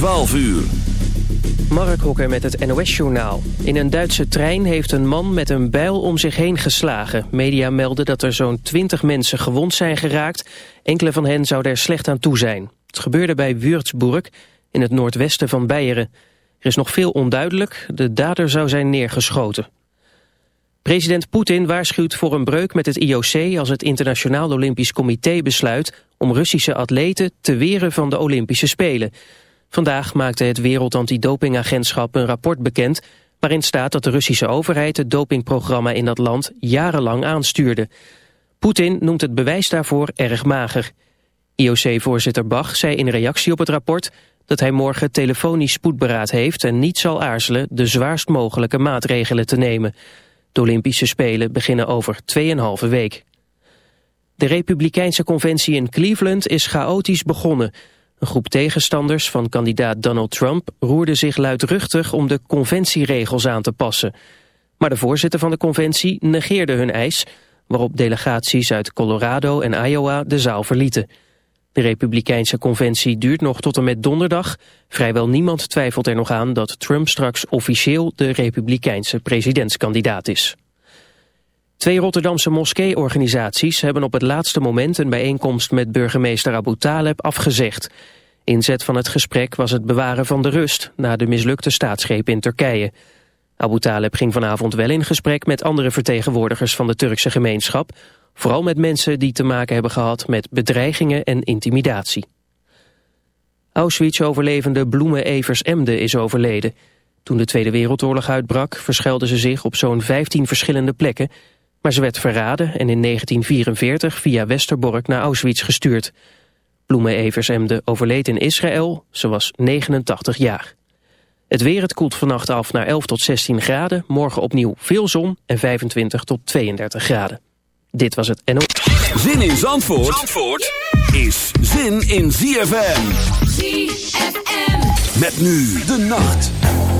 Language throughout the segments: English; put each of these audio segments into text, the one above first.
12 uur. Mark Hokker met het NOS-journaal. In een Duitse trein heeft een man met een bijl om zich heen geslagen. Media melden dat er zo'n 20 mensen gewond zijn geraakt. Enkele van hen zouden er slecht aan toe zijn. Het gebeurde bij Würzburg in het noordwesten van Beieren. Er is nog veel onduidelijk. De dader zou zijn neergeschoten. President Poetin waarschuwt voor een breuk met het IOC als het Internationaal Olympisch Comité besluit om Russische atleten te weren van de Olympische Spelen. Vandaag maakte het Wereld Antidopingagentschap een rapport bekend waarin staat dat de Russische overheid het dopingprogramma in dat land jarenlang aanstuurde. Poetin noemt het bewijs daarvoor erg mager. IOC-voorzitter Bach zei in reactie op het rapport dat hij morgen telefonisch spoedberaad heeft en niet zal aarzelen de zwaarst mogelijke maatregelen te nemen. De Olympische Spelen beginnen over 2,5 week. De Republikeinse conventie in Cleveland is chaotisch begonnen. Een groep tegenstanders van kandidaat Donald Trump roerde zich luidruchtig om de conventieregels aan te passen. Maar de voorzitter van de conventie negeerde hun eis, waarop delegaties uit Colorado en Iowa de zaal verlieten. De Republikeinse conventie duurt nog tot en met donderdag. Vrijwel niemand twijfelt er nog aan dat Trump straks officieel de Republikeinse presidentskandidaat is. Twee Rotterdamse moskeeorganisaties hebben op het laatste moment een bijeenkomst met burgemeester Abu Taleb afgezegd. Inzet van het gesprek was het bewaren van de rust na de mislukte staatsgreep in Turkije. Abu Taleb ging vanavond wel in gesprek met andere vertegenwoordigers van de Turkse gemeenschap Vooral met mensen die te maken hebben gehad met bedreigingen en intimidatie. Auschwitz-overlevende Bloemen Evers Emde is overleden. Toen de Tweede Wereldoorlog uitbrak verschelde ze zich op zo'n 15 verschillende plekken... maar ze werd verraden en in 1944 via Westerbork naar Auschwitz gestuurd. Bloemen Evers Emde overleed in Israël, ze was 89 jaar. Het weer, het koelt vannacht af naar 11 tot 16 graden. Morgen opnieuw veel zon en 25 tot 32 graden. Dit was het NO. Zin in Zandvoort, Zandvoort is zin in ZFM. ZFM. Met nu de nacht.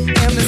And the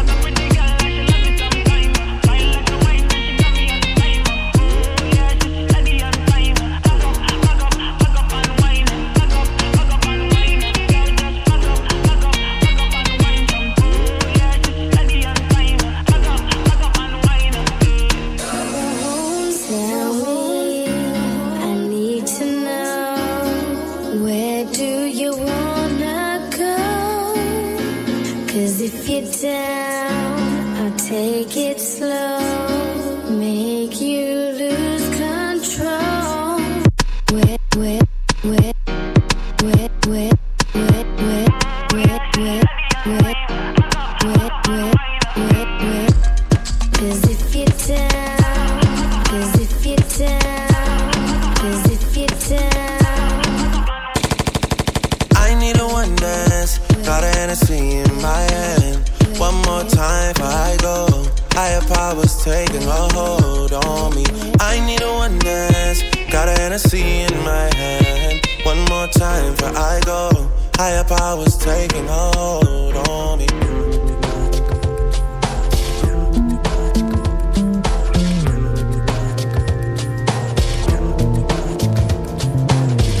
I go. Higher powers taking hold on me.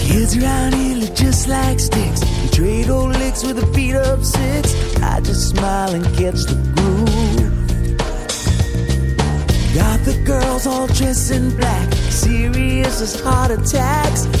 Kids around here look just like sticks. We trade old licks with a beat up six. I just smile and catch the groove. Got the girls all dressed in black, serious as heart attacks.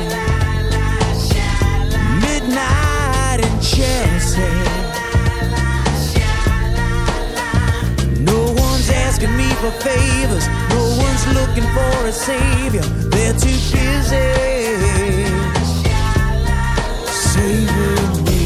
Asking me for favors. No one's looking for a savior. They're too busy saving me.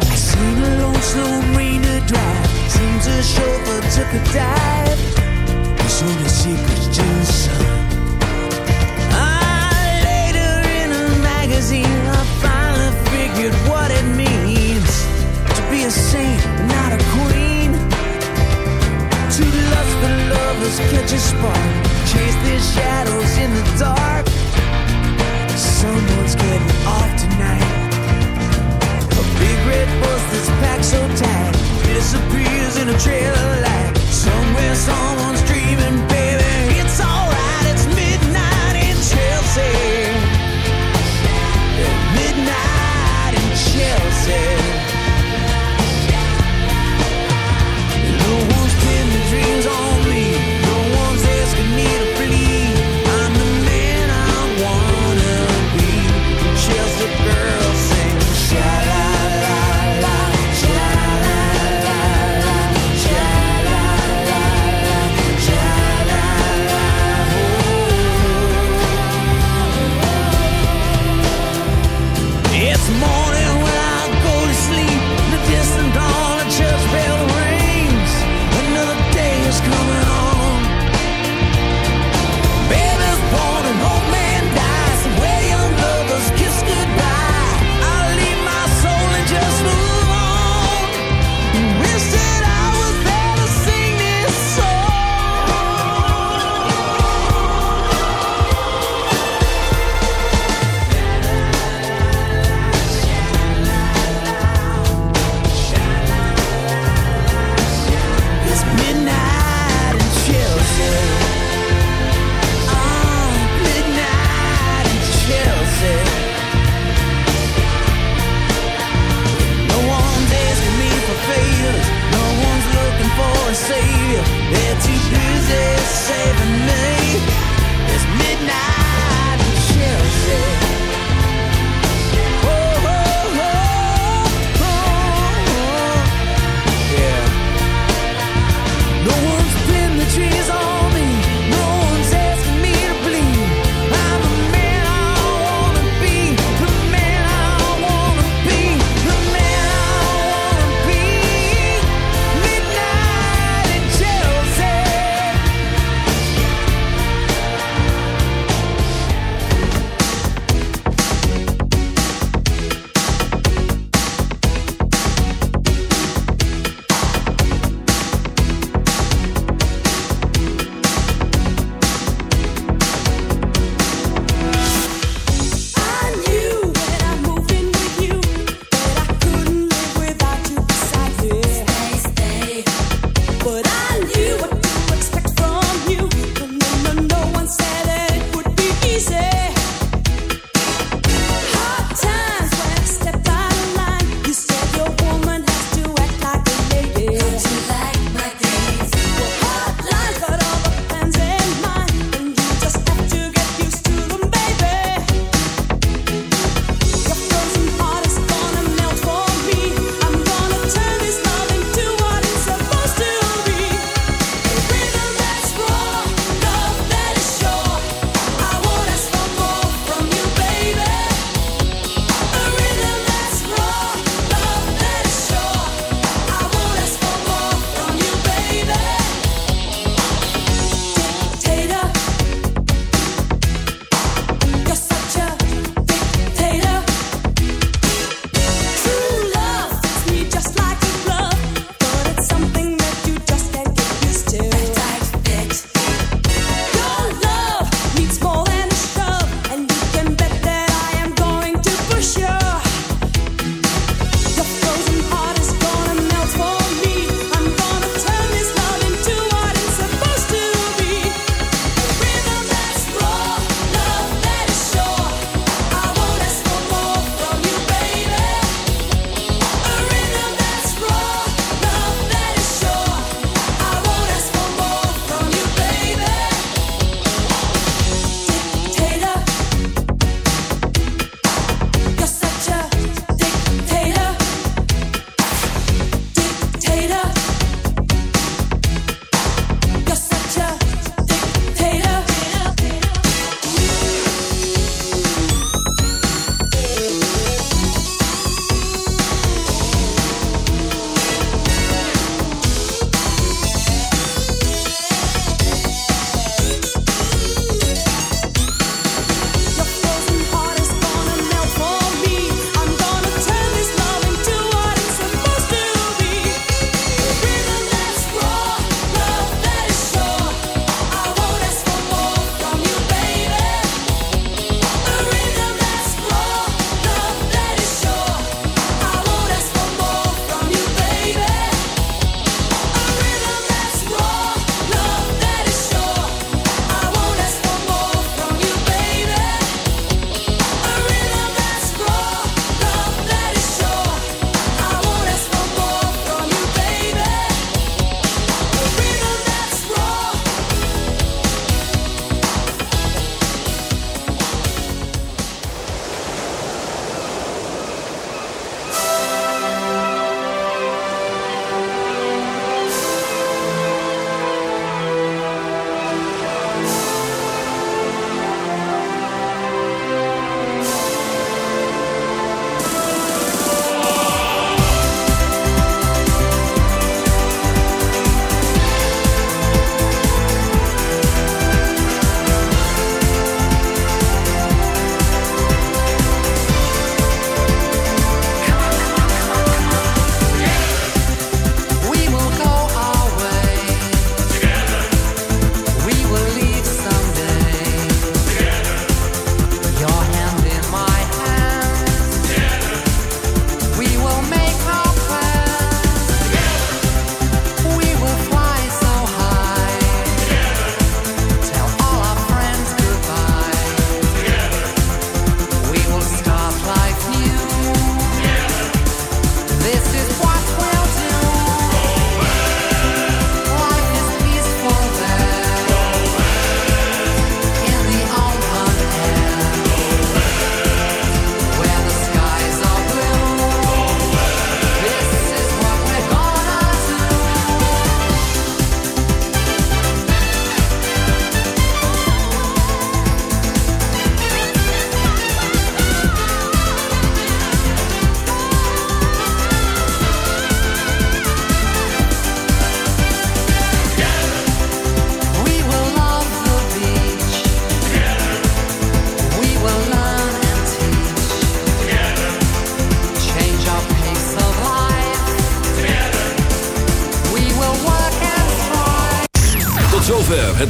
I seen a lone slow marina drive. Seems the chauffeur took a dive. Lustful catch a spark, chase their shadows in the dark. Someone's getting off tonight. A big red bus that's packed so tight disappears in a trail